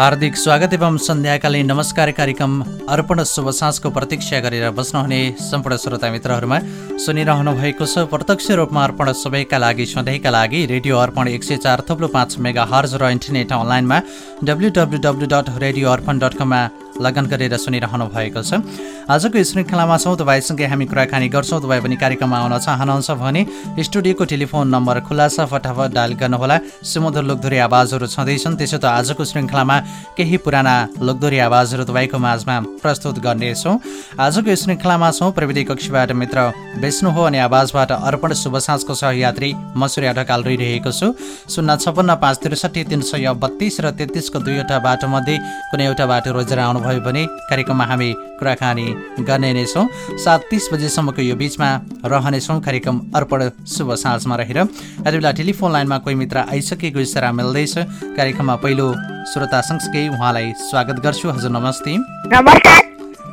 हार्दिक स्वागत एवं सन्ध्याकालीन नमस्कार कार्यक्रम अर्पण शुभ साँझको प्रतीक्षा गरेर बस्नुहुने सम्पूर्ण श्रोता मित्रहरूमा सुनिरहनु भएको छ। प्रत्यक्ष रूपमा अर्पण सबैका लागि सधैँका लागि रेडियो अर्पण एक सय चार थप्लो पाँच मेगा हर्ज र इन्टरनेट अनलाइनमा W W W dot radio Arpan dot कममा लगन गरेर सुनिरहनु भएको छ। आजको श्रृङ्खलामा छौँ तपाईँसँगै हामी कुराकानी गर्छौँ तपाईँ पनि कार्यक्रममा आउन चाहनुहुन्छ भने स्टुडियोको टेलिफोन नम्बर खुल्ला छ फटाफट डायल गर्नुहोला। सुमधुर लोकधोरी आवाजहरू छँदैछन् त्यसो त आजको श्रृङ्खलामा केही पुराना लोकधोरी आवाजहरू तपाईँको माझमा प्रस्तुत गर्नेछौँ। आजको श्रृङ्खलामा छौँ प्रविधि कक्षीबाट मित्र बेच्नु हो अनि आवाजबाट अर्पण शुभ सहयात्री मसुरिया ढकाल रहिरहेको छु। शून्य छपन्न पाँच त्रिसठी तिन सय बत्तिस र तेत्तिसको दुईवटा बाटोमध्ये कुनै एउटा बाटो रोजेर आउनुभयो भयो भने कार्यक्रममा हामी कुराकानी गर्ने नै छौँ सात तिस बजेसम्मको यो बिचमा रहनेछौँ। कार्यक्रम अर्पण शुभ साँझमा रहेर। यति बेला टेलिफोन लाइनमा कोही मित्र आइसकेको इसारा मिल्दैछ। कार्यक्रममा पहिलो श्रोता सँगसँगै उहाँलाई स्वागत गर्छु। हजुर नमस्ते।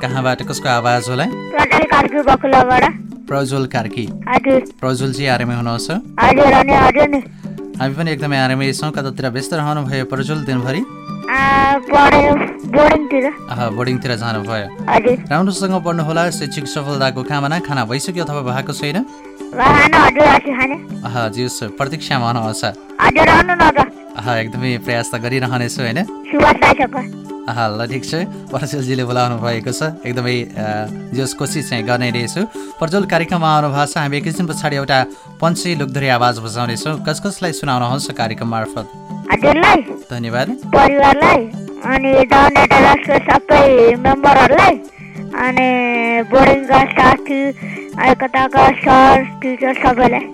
कहाँबाट कसको आवाज होला? प्रज्वल कार्की प्रज्वलजी आरामै हुनुहुन्छ? हामी पनि एकदमै आरामै छौँ। कतातिर व्यस्त रहनुभयो प्रज्वल दिनभरि? बोर्डिङतिर। जानुभयो हजुर राम्रोसँग पढ्नुहोला शैक्षिक सफलताको कामना खाना भइसक्यो अथवा भएको छैन? हजुर प्रतीक्षामा आहा। एकदमै प्रयास त गरिरहनेछु होइन? ल ठिक छ। प्रज्वलजीले बोलाउनु भएको छ। एकदमै जस कोसिस चाहिँ गर्ने रहेछु। प्रज्वल कार्यक्रममा आउनु भएको छ। हामी एकैछिन पछाडि एउटा पन्छी लुकधरी आवाज बजाउनेछौँ। कस कसलाई सुनाउनुहुन्छ कार्यक्रम मार्फत? हजुरलाई धन्यवाद। परिवारलाई अनि नेटवर्कको सबै मेम्बरहरूलाई अनि बोर्डिङका साथी अनि कताका सर टिचर सबैलाई।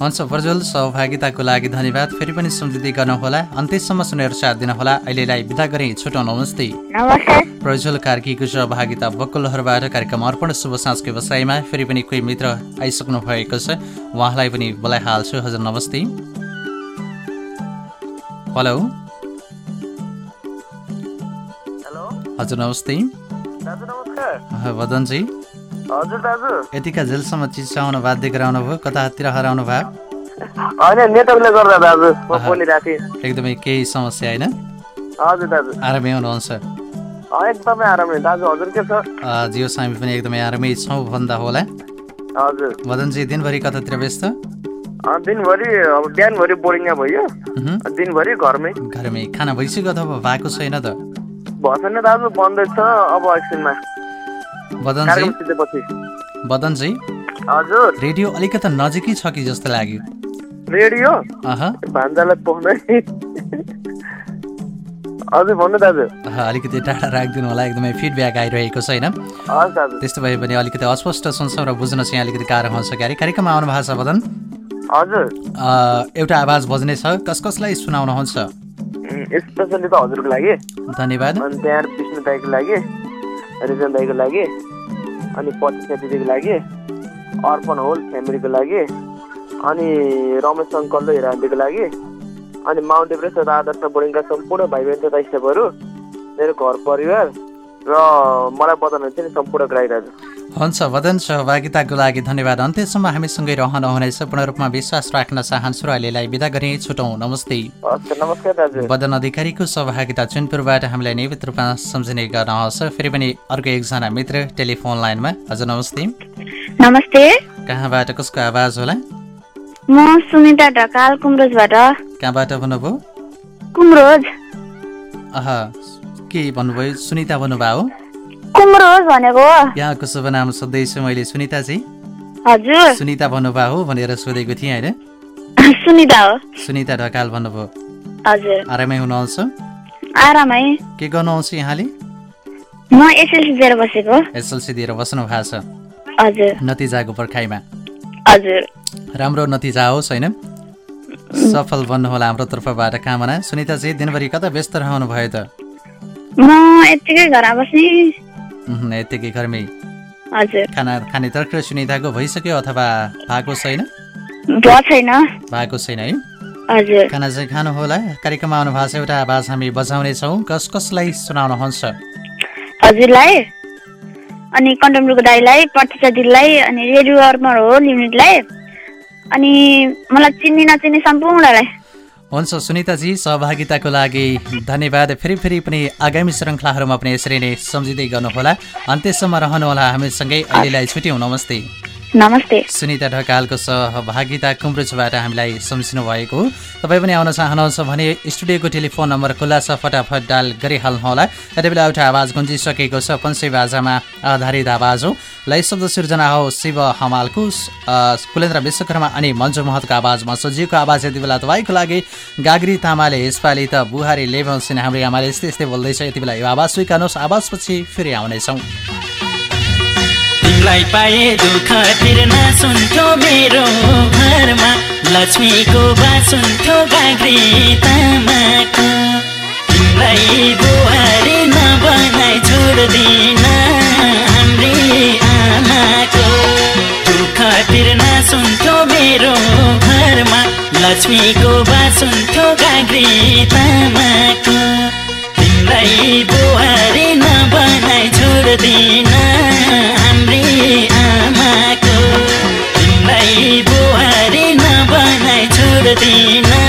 हुन्छ प्रज्वल सहभागिताको लागि धन्यवाद। फेरि पनि सम्झिँदै गर्नुहोला। अन्त्यसम्म सुनेर साथ दिनुहोला। अहिलेलाई बिदा गरेँ छुट्याउँ नमस्ते नमस्ते प्रज्वल कार्कीको सहभागिता बकुलहरूबाट कार्यक्रम अर्पण शुभ साँझको व्यवसायमा फेरि पनि कोही मित्र आइसक्नु भएको छ। उहाँलाई पनि बोलाइहाल्छु। हजुर नमस्ते। हेलो हेलो हजुर नमस्ते। दाजु यतिका जेलसम्म चिसाउन बाध्य गराउनु भयो कतातिर हराउनु भयो? एकदमै केही समस्या होइन? आरामै हुनुहुन्छ? जियो हामी पनि एकदमै आरामै छौँ भन्दा होला। हजुर। वदनजी दिनभरि कतातिर व्यस्त? दिनभरि अब बिहानभरि बोर्डिङमा भयो। दिनभरि घरमै। घरमै खाना भइसक्यो अथवा भएको छैन त? भएको छैन दाजु बन्दैछ अब एकछिनमा सिधेपछि वदनजी हजुर। रेडियो अलिकति नजिकै छ कि जस्तो लाग्यो? रेडियो? भान्जालाई पाउँदै हजुर भन्नु दाजु। अलिकति टाढा राखिदिनु होला एकदमै फिडब्याक आइरहेको छ होइन हजुर दाजु। त्यस्तो भए पनि अलिकति अस्पष्ट सुन्छौँ र बुझ्न चाहिँ अलिकति गाह्रो हुन्छ क्यारे कार्यक्रममा आउनु भएको छ वदन हजुर। एउटा आवाज बज्नेछ कस कसलाई सुनाउनुहुन्छ? स्पेसली त हजुरको लागि। धन्यवाद। अनि त्यहाँ विष्णु दाईको लागि रिजन दाईको लागि अनि पतिसा दिदीको लागि अर्पण होल फ्यामिलीको लागि अनि रमेश अङ्कल र हिरान्दीको लागि अनि माउन्ट एभरेस्ट तथा आदर्श बोर्डिङका सम्पूर्ण भाइ बहिनी तथा स्टाफहरू मेरो घर परिवार र मलाई बताउनुहुन्छ नि सम्पूर्ण ग्राही दाजु। हुन्छ वदन सहभागिताको लागि धन्यवाद। अन्त्यसम्म हामीसँगै रहनुहुनेछ पूर्ण रूपमा विश्वास राख्न चाहन्छु र अहिलेलाई बिदा गरेँ छुटौँ। नमस्ते। वदन अधिकारीको सहभागिता चुनपुरबाट हामीलाई नियमित रूपमा सम्झिने गर्नुहुन्छ फेरि पनि अर्को एकजना मित्र टेलिफोन लाइनमा। हजुर नमस्ते। नमस्ते। कहाँबाट कसको आवाज होला? म सुनिता ढकाल कुम्रोजबाट। कहाँबाट भन्नुभयो? कुम्रोज। अह के भन्नुभयो? सुनिता भन्नुभयो? हो कुम्रोज भनेको। यहाँको शुभ नाम सोध्दैछु मैले सुनिताजी हजुर। सुनिता भन्नुभयो हो भनेर सोधेको थिएँ होइन। सुनिता हो। सुनिता ढकाल भन्नुभयो। हजुर। आरामै हुनुहुन्छ आराम। के गर्नुहुन्छ यहाँले? म एसएलसी दिएर बसेको। एसएलसी दिएर बस्नु भएको छ। हजुर। नतिजाको पर्खाइमा हजुर। राम्रो नतिजा होस् होइन। सफल बन्नुहोला हाम्रो तर्फबाट कामना। सुनिताजी दिनभरि कता व्यस्त रहनु भयो त? म यत्तिकै घर बस्ने यत्तिकै घरमै खाना खाने तर्खर सुनिताको भइसक्यो अथवा भएको छैन? भएको छैन है? खाना चाहिँ खानु होला। कार्यक्रममा आउनु भएको छ एउटा आवाज हामी बजाउनेछौँ। कस कसलाई सुनाउनुहुन्छ? हजुरलाई अनि कन्टमरुको दाईलाई प्रतिशा दिदीलाई अनि रेडियो अर्पण हो युनिटलाई अनि मलाई चिन्ने नचिन्ने सम्पूर्णलाई। हुन्छ सुनिताजी सहभागिताको लागि धन्यवाद। फेरि फेरि पनि आगामी श्रृङ्खलाहरूमा पनि यसरी नै सम्झिँदै गर्नुहोला। अन्त्यसम्म रहनुहोला। हामीसँगै अहिलेलाई छुट्यौँ। नमस्ते। नमस्ते। सुनिता ढकालको सहभागिता कुम्रुचबाट हामीलाई सम्झिनु भएको हो। तपाईँ पनि आउन चाहनुहुन्छ भने स्टुडियोको टेलिफोन नम्बर खुल्ला छ फटाफट डायल गरिहाल्नुहोला यति बेला एउटा आवाज गुन्जिसकेको छ पन्से बाजामा आधारित आवाज हो। लय शब्द सिर्जना हो शिव हमालको कुलेन्द्र विश्वकर्मा अनि मन्जु महतको आवाजमा सजिएको आवाज यति बेला तपाईँको लागि। गाग्री तामाले यसपालि त बुहारी लेबल्सिन हाम्रो आमाले यस्तै यस्तै बोल्दैछ। यति बेला यो आवाज स्वीकार्नुहोस्। आवाजपछि फेरि आउनेछौँ। तिमीलाई पाए दुःख फिर्न सुन्थ्यो मेरो घरमा। लक्ष्मीको बासुन्थ्यो गाग्री तामाको तिमीलाई बुहारी नबनाइ छोड्दिन हाम्री आमाको। दुःख फिर्न सुन्थ्यो मेरो घरमा। लक्ष्मीको बासुन्थ्यो गाग्री तामाको तिमीलाई बुहारी नबनाइ छोड्दिन नबनाइ छोड्दिन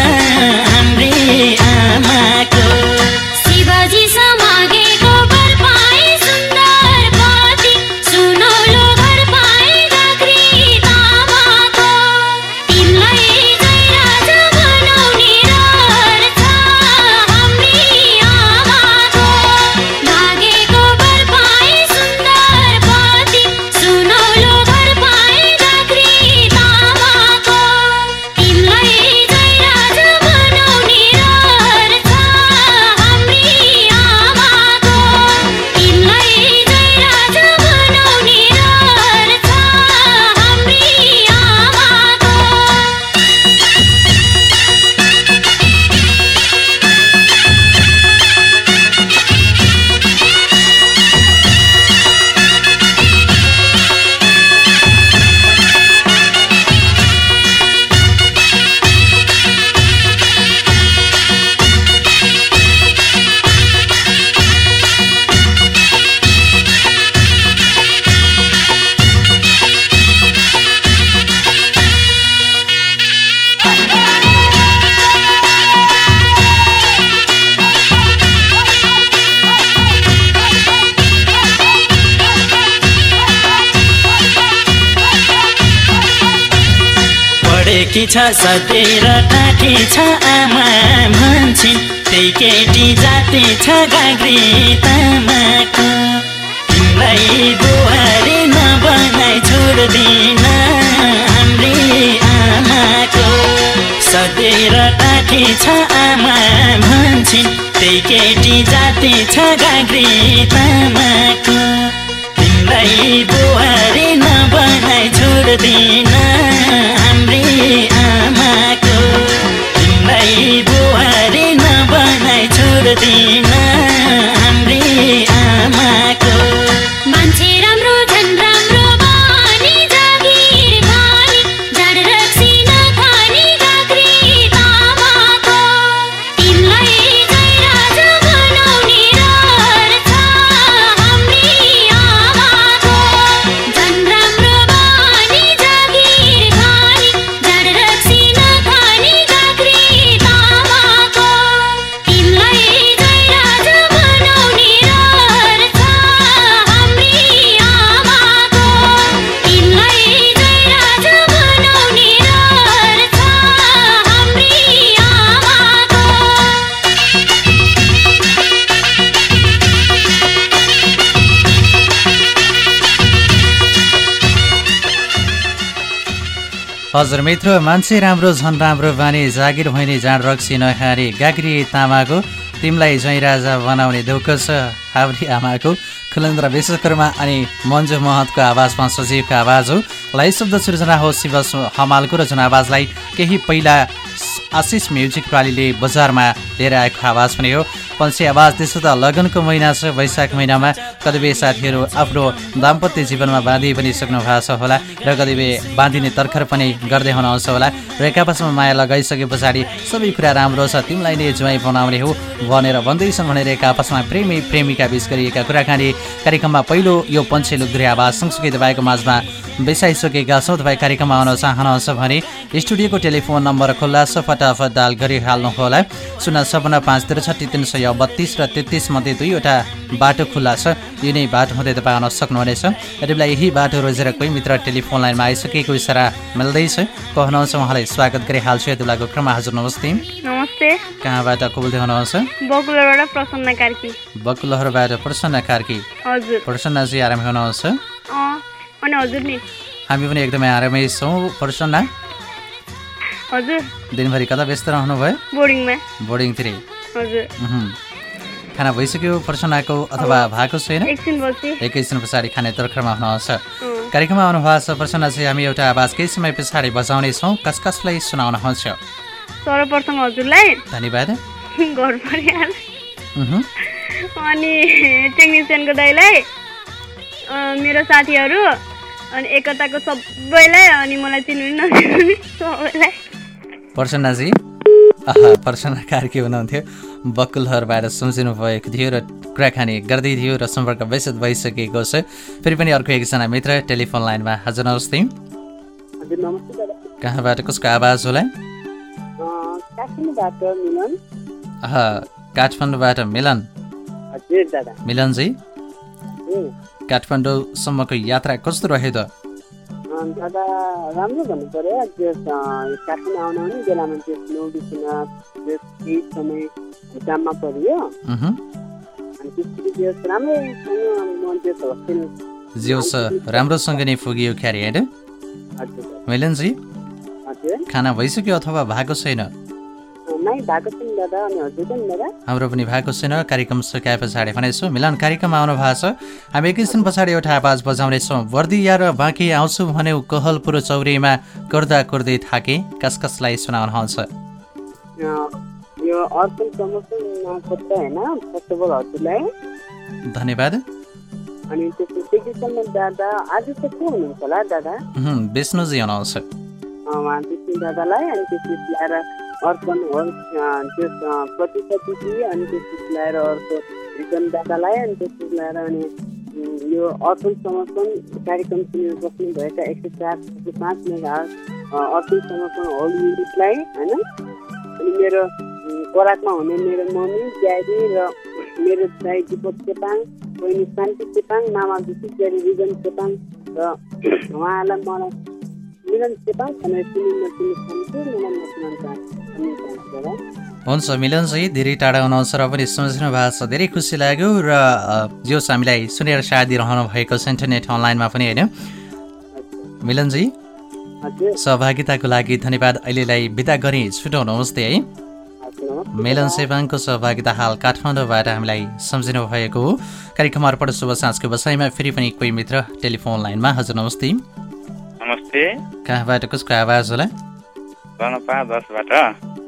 पढेकी छ सतेर टाठी छ आमा भन्छन् त्यही केटी जाति छ गाग्री तामाको। तिमीलाई बुहारी नबनाइ छोड्दिन हाम्री आमाको। सतेर टाठी छ आमा भन्छन् त्यही केटी जाति छ गाग्री तामाको। तिमीलाई बुहारी नबनाइ छोड्दिन हाम्री आमाको तिमीलाई बुहारी नबनाइ छोड्दिन। हाम्री आमाको मान्छे राम्रो झन् हजुर मित्र मान्छे राम्रो झन् राम्रो बानी जागिर भइने जाँड रक्सी नखाने गाग्री तामाको तिमीलाई जै राजा बनाउने धोको छ हाउरी आमाको खुलेन्द्र विश्वकर्मा अनि मन्जु महतको आवाजमा सजीवको आवाज हो। लय सृजना हो शिव हमालको र जुन आवाजलाई केही पहिला आशिष म्युजिक प्रालीले बजारमा लिएर आएको आवाज पनि हो। पल्सी आवाज त्यसो त लगनको महिना छ वैशाख महिनामा। कतिपय साथीहरू आफ्नो दाम्पत्य जीवनमा बाँधिए पनि सक्नु भएको छ होला र कतिपय बाँधिने तर्खर पनि गर्दै हुनुहुन्छ होला। र एक आपसमा माया लगाइसके पछाडि सबै कुरा राम्रो छ तिमीलाई नै जुवाई बनाउने हो भनेर भन्दैछन् भनेर एक आपसमा प्रेमी प्रेमिका बिच गरिएका कुराकानी कार्यक्रममा पहिलो यो पन्छे लुग्रे आवाज सँगसँगै तपाईँको माझमा बिसाइसकेका छौँ। तपाईँ कार्यक्रममा आउन चाहनुहुन्छ भने स्टुडियोको टेलिफोन नम्बर खुल्ला छ फटाफट डाल गरिहाल्नुहोला शून्य छपन्न पाँच त्रिसठी तिन सय बत्तिस र तेत्तिस मध्ये दुईवटा बाटो खुल्ला छ। यो नै बाटो हुँदै तपाईँ आउन सक्नुहुनेछ। यति बेला यही बाटो रोजेर कोही मित्र टेलिफोन लाइनमा आइसकेको इसारा मिल्दैछ। को हुनुहुन्छ उहाँलाई स्वागत गरिहाल्छु। यति बेलाको क्रममा हजुर नमस्ते। नमस्ते। कहाँबाट को बोल्दै हुनुहुन्छ? बकुलहरूबाट प्रसन्न कार्की। हजुर। प्रसन्नजी आरामै हुनुहुन्छ? हामी पनि एकदमै आरामै छौँ। प्रसन्न हजुर। दिनभरि कता व्यस्त रहनुभयो? बोर्डिङमा। बोर्डिङतिरै हजुर। खाना भइसक्यो प्रसन्नाको अथवा भएको छैन? एकछिन पछाडि खाने तर्खरमा हुनुहुन्छ कार्यक्रममा आउनुभएको छ प्रसन्न चाहिँ हामी एउटा आवाज केही समय पछाडि बजाउनेछौँ। कस कसलाई सुनाउनुहुन्छ सर्वप्रथम हजुरलाई धन्यवाद। घर परिहाल। अनि टेक्निसियनको दाइलाई अँ, मेरो साथीहरू अनि एकताको सबैलाई अनि मलाई चिन्नु नचिन्नु सबैलाई। प्रसन्नजी आहा प्रसन्न कार्की हुनुहुन्थ्यो। बकुलहरूबाट सम्झिनु भएको थियो र कुराकानी गर्दै थियो र सम्पर्क व्यस्त भइसकेको छ। फेरि पनि अर्को एकजना मित्र टेलिफोन लाइनमा हजुर नमस्ते कहाँबाट कसको आवाज होला? काठमाडौँबाट मिलन। मिलनजी? काठमाडौँसम्मको यात्रा कस्तो रह्यो त? दादा राम्रो भन्नु पऱ्यो त्यस काठमाडौँ आउनु पनि बेलामा त्यस नौबिसिन त्यस केही समय पऱ्यो। उहुँ। अनि त्यसपछि त्यस राम्रैसँग म त्यस होस्टेल जियोस् राम्रोसँग नै पुगियो क्यारे होइन? मिलनजी खाना भइसक्यो अथवा भएको छैन? नै भएको छैन दादा अनि दादा हाम्रो पनि भएको छैन कार्यक्रम सकाए पछाडि भनेछौँ। मिलन कार्यक्रममा आउनु भएको छ। हामी एकैछिन पछाडि एउटा आवाज बजाउनेछौँ। वर्दिया र बाँकी आउँछु भन्यो कहलपुर चौरीमा। कुर्दा कुर्दै थाके। कस कसलाई सुनाउनुहुन्छ? अँ, यो अर्पण प्रमोसन पत्र होइन फर्स्ट अफ अल हजुरलाई। धन्यवाद। अनि दादा आज चाहिँ को हुनुहुन्छ होला दादा? विष्णुजी हुनुहुन्छ। अँ, उहाँ विष्णु दादालाई अनि त्यसपछि अर्पण अँ, त्यस दिदी अनि त्यसपछि ल्याएर अर्को रिटर्न दादालाई अनि त्यसपछि ल्याएर अनि यो अर्पण समर्पण कार्यक्रम सुनेर बस्नुभएका एक सय चार पाँच मेगा अर्पण समर्पण होल युनिटलाई होइन? अनि मेरो उम्, कराकमा हुने मेरो मम्मी ड्याडी र मेरो दाइ दिपक चेपाङ बहिनी शान्ति चेपाङ मामा विशेष गरी रिजन चेपाङ र उहाँलाई मलाई मिलन चेपाङ भनेर चिनिन नचिन्ने खान्छु मलाई नचिन्न चाहन्छु हुन्छ मिलनजी धेरै टाढा हुनुहुन्छ र पनि सम्झिनु भएको छ। धेरै खुसी लाग्यो र जोस् हामीलाई सुनेर साथ दिइरहनु भएको छ इन्टरनेट अनलाइनमा पनि होइन? मिलनजी सहभागिताको लागि धन्यवाद। अहिलेलाई बिदा गरी छुटाउनु नमस्ते है? मेलन सेवाङको सहभागिता हाल काठमाडौँबाट हामीलाई सम्झिनु भएको हो। कार्यक्रम अर्पण शुभ साँझको बसाइमा फेरि पनि कोही मित्र टेलिफोन लाइनमा हजुर नमस्ते नमस्ते। कहाँबाट कसको आवाज होला?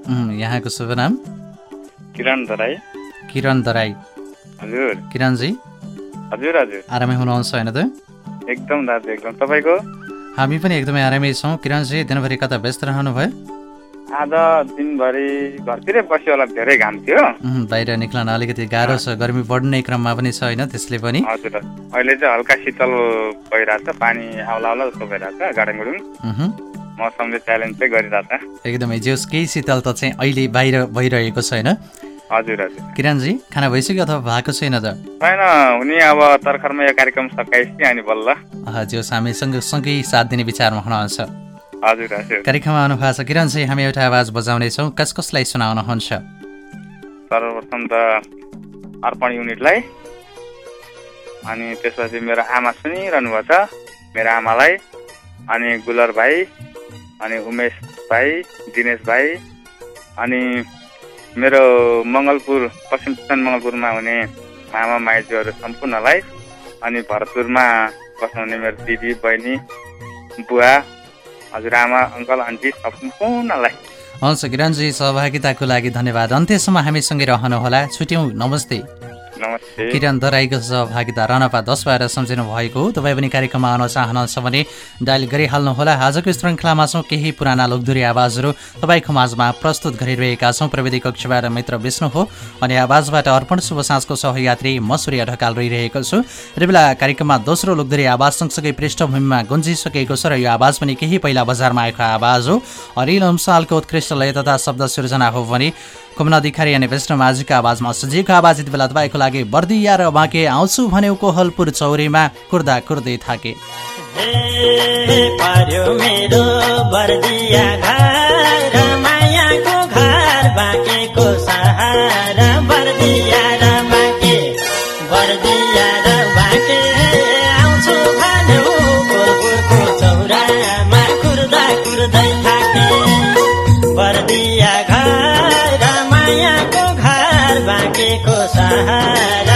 यहाँको शुभ नाम? किरण दराई। किरण दराई। हजुर। किरणजी? हजुर हजुर। आरामै हुनुहुन्छ होइन त? एकदम दाजु एकदम। तपाईँको? हामी पनि एकदमै आरामै छौँ। किरणजी दिनभरि कता व्यस्त रहनुभयो? आज दिनभरि घरतिरै बस्यो होला धेरै घाम थियो। बाहिर निक्लन अलिकति गाह्रो छ। गर्मी बढ्ने क्रममा पनि छ होइन त्यसले पनि। हजुर। अहिले चाहिँ हल्का शीतल भइरहेछ। पानी आउला आउला जस्तो भइरहेछ गाडङ गुडुङ मौसमले च्यालेन्ज चाहिँ गरिरहेछ एकदमै जोस् केही शीतल त चाहिँ अहिले बाहिर भइरहेको छ होइन? हजुर हजुर। किरणजी खाना भइसक्यो अथवा भएको छैन त? छैन हुने अब तर्खरमा यो कार्यक्रम सकाएपछि अनि बल्ल। अह, जोस् हामीसँग सँगै साथ दिने विचारमा हुनुहुन्छ। हजुर हजुर। कार्यक्रममा आउनु भएको छ। किरण चाहिँ हामी एउटा आवाज बजाउनेछौँ। कस कसलाई सुनाउनुहुन्छ सर्वप्रथम त अर्पण युनिटलाई अनि त्यसपछि मेरो आमा सुनिरहनु भएको छ मेरो आमालाई अनि गुलर भाइ अनि उमेश भाइ दिनेश भाइ अनि मेरो मङ्गलपुर पश्चिम चितवन मङ्गलपुरमा हुने मामा माइजूहरू सम्पूर्णलाई अनि भरतपुरमा बस्नुहुने मेरो दिदी बहिनी बुवा हजुरआमा अङ्कल आन्टी सम्पूर्णलाई। हुन्छ किरणजी सहभागिताको लागि धन्यवाद। अन्त्यसम्म हामीसँगै रहनुहोला। छुट्यौँ। नमस्ते। किरण दराईको सहभागिता रनपा दस भएर सम्झिनु भएको हो। तपाईँ पनि कार्यक्रममा आउन चाहनुहुन्छ भने डायल गरिहाल्नुहोला। आजको श्रृङ्खलामा छौँ केही पुराना लोकधुरी आवाजहरू। तपाईँको माझमा प्रस्तुत गरिरहेका छौँ। प्रविधि कक्षबाट मित्र विष्णु हो अनि आवाजबाट अर्पण शुभ साँझको सहयात्री म सूर्य ढकाल रहिरहेको छु। र बेला कार्यक्रममा दोस्रो लोकधुरी आवाज सँगसँगै पृष्ठभूमिमा गुन्जिसकेको छ र यो आवाज पनि केही पहिला बजारमा आएको आवाज हो। अरिल अंशालको उत्कृष्ट लय तथा शब्द सिर्जना हो भने कुमन अधिकारी अनि विष्णु माझीको आवाजमा सजिएको आवाज यति बेला तपाईँको लागि बर्दिया र बाँके आउँछु भन्यो कोहलपुर चौरीमा कुर्दा कुर्दै थाके। घर बाँकेको सहारा बर्दिया सहारा।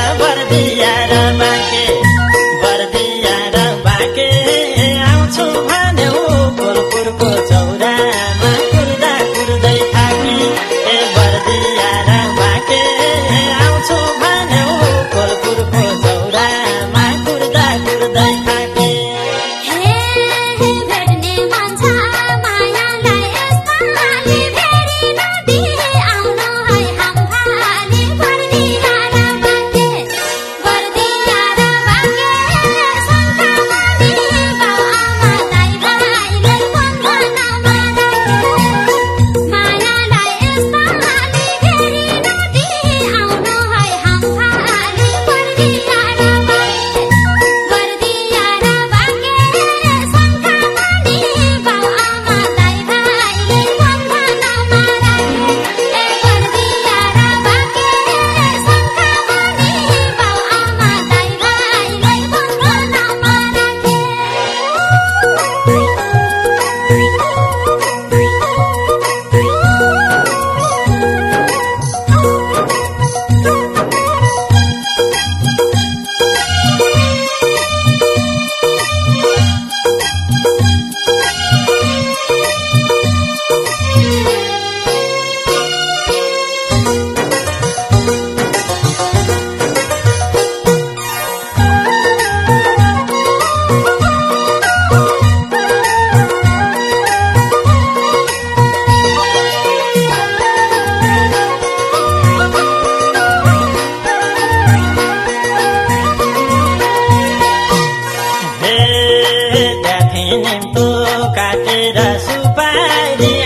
Bye.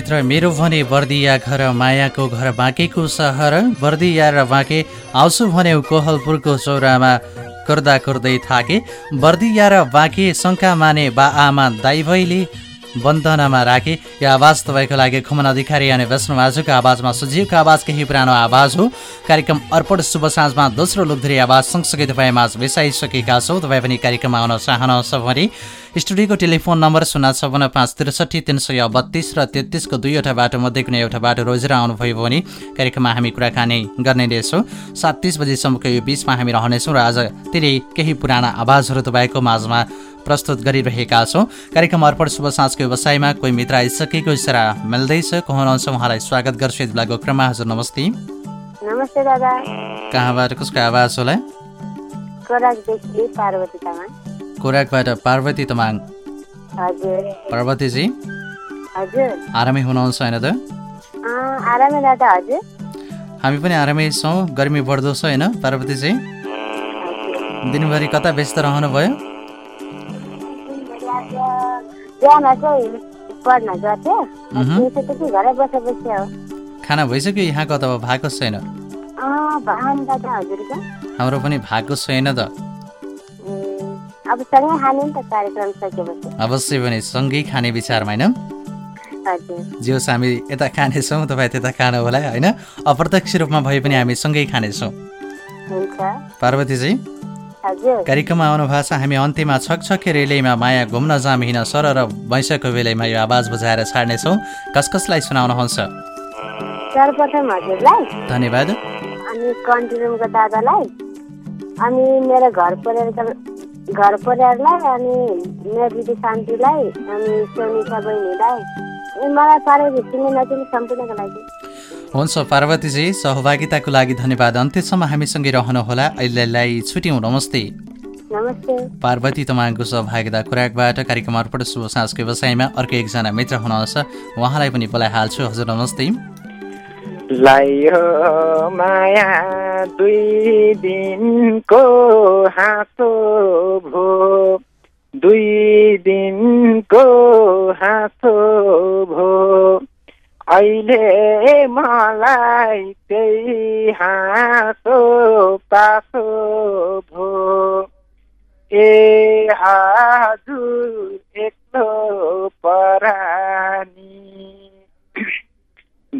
हजुरभित्र मेरो भने बर्दिया घर मायाको घर बाँकेको सहर बर्दिया र बाँके आउँछु भने कोहलपुरको चौरामा कुर्दा कुर्दै थाके। बर्दिया र बाँके शङ्का माने बा आमा दाइ भैले बन्दनामा राखे। यो आवाज तपाईँको लागि खुमन अधिकारी अनि वैष्णव आजको आवाजमा सुझिएको आवाज केही पुरानो आवाज हो। कार्यक्रम अर्पण शुभ साँझमा दोस्रो लोकधरी आवाज सँगसँगै तपाईँ माझ बिसाइसकेका छौँ। तपाईँ पनि कार्यक्रममा आउन चाहनुहुन्छ भने स्टुडियोको टेलिफोन नम्बर शून्य छपन्न पाँच त्रिसठी तिन सय बत्तिस र तेत्तिसको दुईवटा बाटो मध्ये कुनै एउटा बाटो रोजेर आउनुभयो भने कार्यक्रममा हामी कुराकानी गर्ने रहेछौँ सात तिस बजीसम्मको यो बिचमा हामी रहनेछौँ र आज धेरै केही पुराना आवाजहरू तपाईँको माझमा प्रस्तुत गरिरहेका छौँ। कार्यक्रम अर्पण शुभ साँझको व्यवसायमा कोही मित्र आइसकेको इसारा मिल्दैछ। को हुनुहुन्छ? उहाँलाई स्वागत गर्छु। यति बेलाको क्रममा हजुर नमस्ते। नमस्ते दादा। कहाँबाट कसको आवाज होला? कोराकदेखि पार्वती तामाङ। कोराकबाट पार्वती तमाङ। पार्वतीजी? आरामै हुनुहुन्छ होइन त? हामी पनि आरामै छौँ। गर्मी बढ्दो छ होइन पार्वतीजी? दिनभरि कता व्यस्त रहनुभयो? बिहान चाहिँ पढ्न गर्थ्यो। त्यसपछि घरै बसे बसे हो। खाना भइसक्यो यहाँको त भएको छैन। हाम्रो पनि भएको छैन त। अवश्य पनि सँगै खाने विचारमा होइन? हजुर। जे होस् हामी यता खानेछौँ तपाईँ त्यता खानु होला होइन? अप्रत्यक्ष रूपमा भए पनि हामी सँगै खानेछौँ। पार्वतीजी? कार्यक्रममा आउनु भएको छ हामी अन्त्यमा छकछके रेलैमा माया घुम्न जाम हिँड सर र वैशाखको बेलैमा यो आवाज बुझाएर छाड्नेछौँ। कस कसलाई सुनाउनुहुन्छ? धन्यवाद। अनि कन्टिन्युमको दादालाई। अनि मेरो घर परिवारका घर परिवारलाई अनि मेरो दिदी शान्तिलाई अनि सोनिका बहिनीलाई मलाई। पारेको चिन्ने नचिने सम्पूर्णको लागि। हुन्छ पार्वतीजी सहभागिताको लागि धन्यवाद। अन्त्यसम्म हामीसँगै रहनुहोला। अहिलेलाई छुट्यौँ नमस्ते। नमस्ते। पार्वती तपाईँको सहभागिता खुराकबाट कार्यक्रम अर्पण शुभ साँझको व्यवसायमा अर्को एकजना मित्र हुनुहुन्छ। उहाँलाई पनि बोलाइहाल्छु। हजुर नमस्ते। लायो माया दुई दिनको हाँसो भो। दुई दिनको हाँसो भो। अहिले मलाई त्यही हाँसो पासो भो। ए हजुर एक्लो परानी।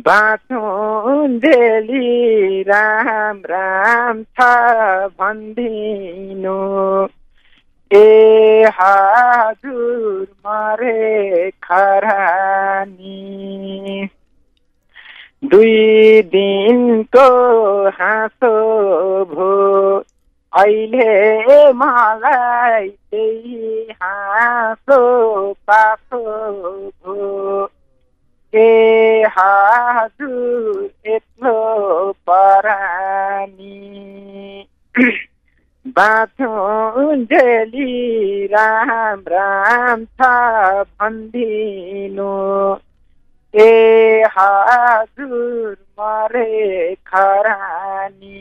बाँचुन्जेली राम राम छ भनिदिनु। ए हजुर मरे खरानी। दुई दिनको हाँसो भो। अहिले मलाई त्यही हाँसो पासो भो। ए हजुर एक्लो परानी। बाँचुन्जेली राम राम छ भनिदिनु। ए हजुर मरे खरानी।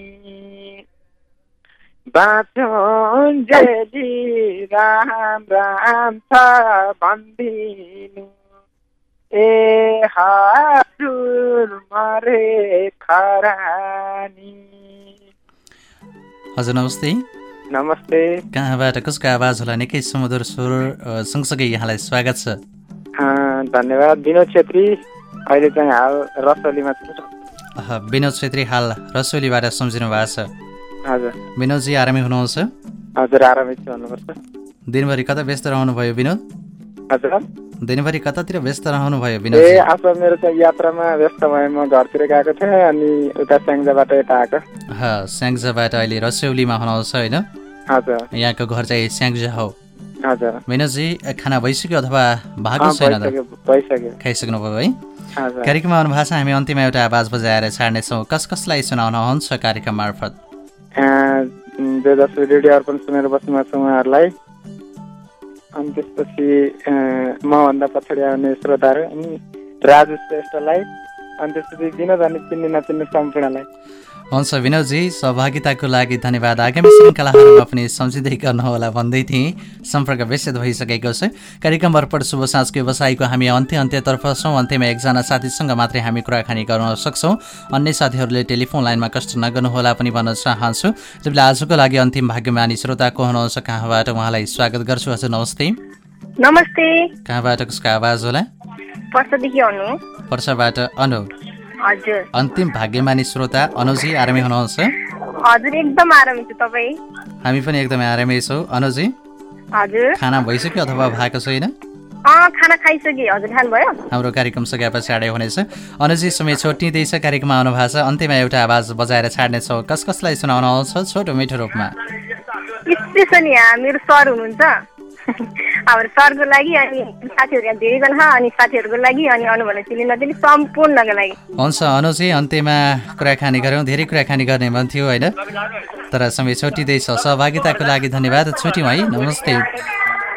बाँचुन्जेली राम राम छ भनिदिनु ए हजुर मरे खरानी। हजुर नमस्ते। नमस्ते। कहाँबाट कसको आवाज होला? निकै सुमधुर स्वर सँगसँगै यहाँलाई स्वागत छ। धन्यवाद। विनोद छेत्री अहिले चाहिँ हाल रसोलीमा छु। विनोद छेत्री हाल रसोलीबाट सम्झिनु भएको छ। हजुर। विनोदजी आरामै हुनुहुन्छ? हजुर आरामै छु भन्नुपर्छ। दिनभरि कता व्यस्त रहनुभयो विनोद? हजुर। दिनभरि कतातिर व्यस्त रहनुभयो ए विनोद आज मेरो चाहिँ यात्रामा व्यस्त भएँ म घरतिर गएको थिएँ अनि उता स्याङ्जाबाट यता आएको। स्याङ्जाबाट अहिले रसौलीमा हुनुहुन्छ होइन? हजुर। यहाँको घर चाहिँ स्याङ्जा हो। विनोदजी खाना भइसक्यो अथवा भएको छैन खाइसक्नुभयो है? कार्यक्रममा आउनु भएको छ हामी अन्तिममा एउटा आवाज बजाएर छाड्नेछौँ। कस कसलाई सुनाउनुहुन्छ कार्यक्रम मार्फत? जो जसो रेडियो अर्पण सुनेर बस्नुभएको छ उहाँहरूलाई। अनि त्यसपछि मभन्दा पछाडि आउने श्रोताहरू अनि राजु श्रेष्ठलाई। अनि त्यसपछि विनोद अनि चिन्ने नचिन्ने सम्पूर्णलाई। हुन्छ विनोदजी सहभागिताको लागि धन्यवाद। आगामी श्रृङ्खलाहरूमा पनि सम्झिँदै गर्नुहोला भन्दै थिएँ। सम्पर्क विस्तृत भइसकेको छ। कार्यक्रम अर्पण शुभ साँझको व्यवसायको हामी अन्त्य अन्त्यतर्फ छौँ। अन्त्यमा एकजना साथीसँग मात्रै हामी कुराकानी गर्न सक्छौँ। अन्य साथीहरूले टेलिफोन लाइनमा कष्ट नगर्नुहोला पनि भन्न चाहन्छु। त्यसले आजको लागि अन्तिम भाग्यमानी श्रोता को हुनुहुन्छ। कहाँबाट उहाँलाई स्वागत गर्छु? हजुर नमस्ते। नमस्ते। कहाँबाट कसको आवाज होला? पर्साबाट अनु अन्तिम भाग्यमानी श्रोता अनुजी आरामै हुनुहुन्छ? हजुर एकदम आराम छु तपाईँ? हामी पनि एकदमै आरामै छौँ। अनुजी हजुर। खाना भइसक्यो अथवा भएको छैन? खाना खाइसकेँ। हजुर खानुभयो हाम्रो कार्यक्रम सके पछाडि हुनेछ। अनुजी समय छोटिँदैछ कार्यक्रममा आउनु भएको छ। अन्त्यमा एउटा आवाज बजाएर छाड्नेछौँ। कस कसलाई सुनाउनुहुन्छ छोटो मिठो रूपमा। स्पेसल मेरो सर हुनुहुन्छ। हाम्रो सरको लागि अनि साथीहरू धेरैजना अनि साथीहरूको लागि अनि अनुभव चिने नचिने सम्पूर्णको लागि। हुन्छ अनुजी अन्त्यमा कुराकानी गऱ्यौँ धेरै कुराकानी गर्ने मन थियो होइन? तर समय छोटिँदैछ सहभागिताको लागि धन्यवाद छुट्यौँ है नमस्ते।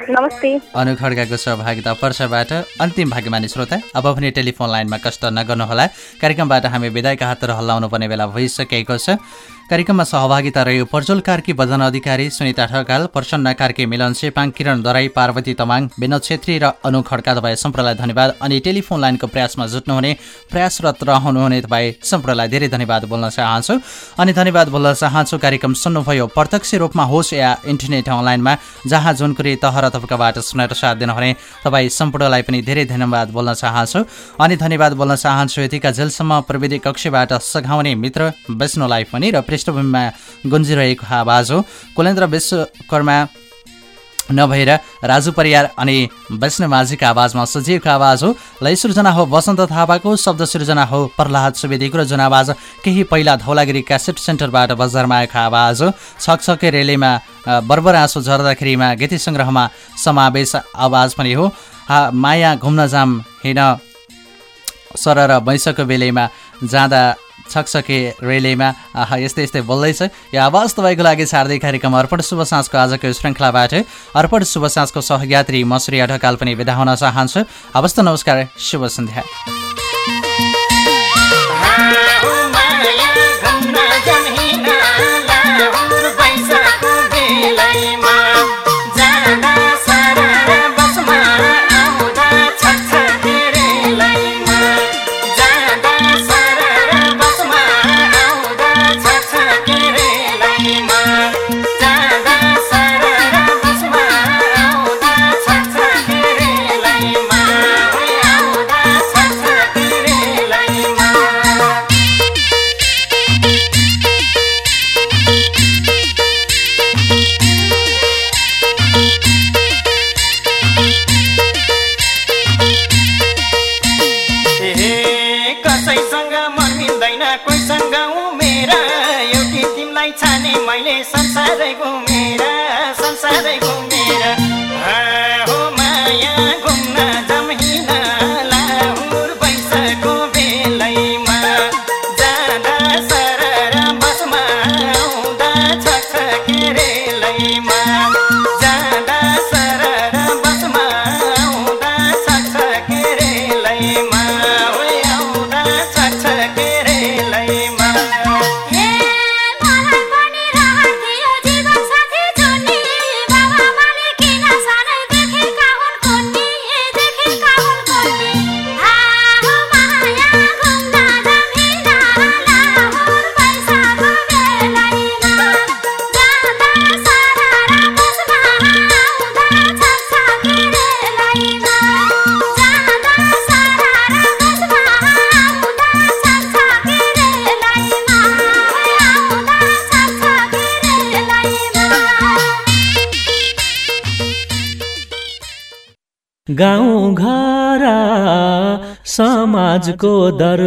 नमस्ते। अनु खड्गाको सहभागिता पर्साबाट अन्तिम भाग्यमानी श्रोता अब पनि टेलिफोन लाइनमा कष्ट नगर्नुहोला। कार्यक्रमबाट हामी विदायका हाततिर हल्लाउनु पर्ने बेला भइसकेको छ। कार्यक्रममा सहभागिता रह्यो पर्जोल कार्की बदन अधिकारी सुनिता ठकाल प्रसन्न कार्की मिलन सेपाङ किरण दराई पार्वती तमाङ विनोद छेत्री र अनु खड्का तपाईँ सम्पूर्णलाई धन्यवाद। अनि टेलिफोन लाइनको प्रयासमा जुट्नुहुने प्रयासरत रहनुहुने तपाईँ सम्पूर्णलाई धेरै धन्यवाद बोल्न चाहन्छु। अनि धन्यवाद बोल्न चाहन्छु कार्यक्रम सुन्नुभयो प्रत्यक्ष रूपमा होस् या इन्टरनेट अनलाइनमा जहाँ जुन कुरै तह र तबकाबाट सुनेर साथ दिनुहुने तपाईँ सम्पूर्णलाई पनि धेरै धन्यवाद बोल्न चाहन्छु। अनि धन्यवाद बोल्न चाहन्छु यतिका जेलसम्म प्रविधि कक्षबाट सघाउने मित्र विष्णुलाई पनि र पृष्ठभूमिमा गुन्जिरहेको आवाज हो। कुलेन्द्र विश्वकर्मा नभएर राजु परियार अनि वैष्णव माझीका आवाजमा सजिएको आवाज हो। लय सृजना हो वसन्त थापाको शब्द सृजना हो प्रहलाद सुवेदीको र जुन आवाज केही पहिला धौलागिरी क्यासेट सेन्टरबाट बजारमा आएको आवाज हो। छकछके रेलीमा बर्बर आँसु झर्दाखेरिमा गीति सङ्ग्रहमा समावेश आवाज पनि हो। माया घुम्न जाम हिँड सर र वैंशको बेलैमा जाँदा छकछके रेलेमा आहा यस्तै यस्तै बोल्दैछ यो आवाज तपाईँको लागि छाड्दै कार्यक्रम अर्पण शुभ साँझको आजको श्रृङ्खलाबाट अर्पण शुभ साँझको सहयात्री मसुरी ढकाल पनि विदा हुन चाहन्छु। हवस् त नमस्कार शुभ सन्ध्या। मुझको दर